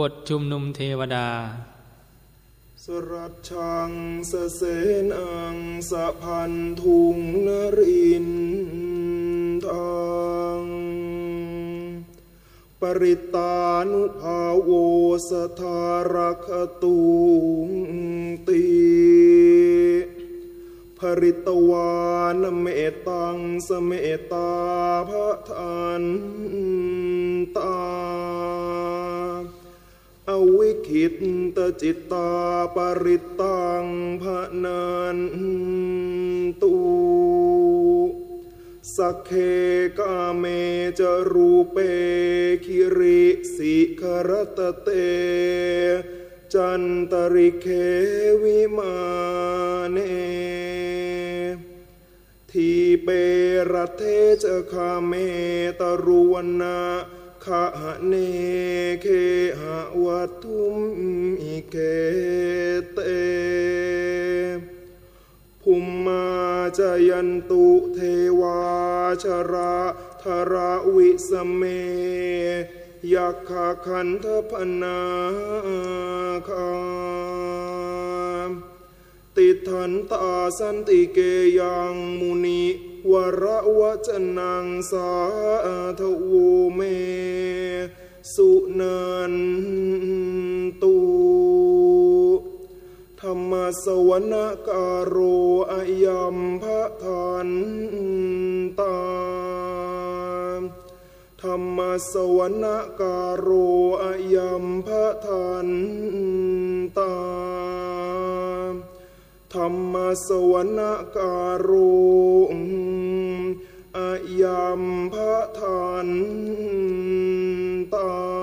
บทชุมนุมเทวดา สรัชชังสเสนังสะพันทุงนรินทางปริตานุภาโวสทารคตุงตีภริตวานเมตังสเมตาพระทานตา อวิตตจิตตาปริตังพะนันตุสักเคกาเมจะรูเปคิริสิครตเต จันตริเควิมาเน ทีเปรเทเจคาเมตรุวนา ขะเนเคหะวัตุมอิเกเตภุมมาจยันตุเทวาชราธราวิสเมยักขะคันทพนา ติทันตาสันติเกยังมุนิวระวจนังสาทวูเม สุนันตุธรรมสวนการโรอยัมพระทันตาธรรมสวนการโรอยัมพระทันต ธรรมสวนการุอายามพระทานตา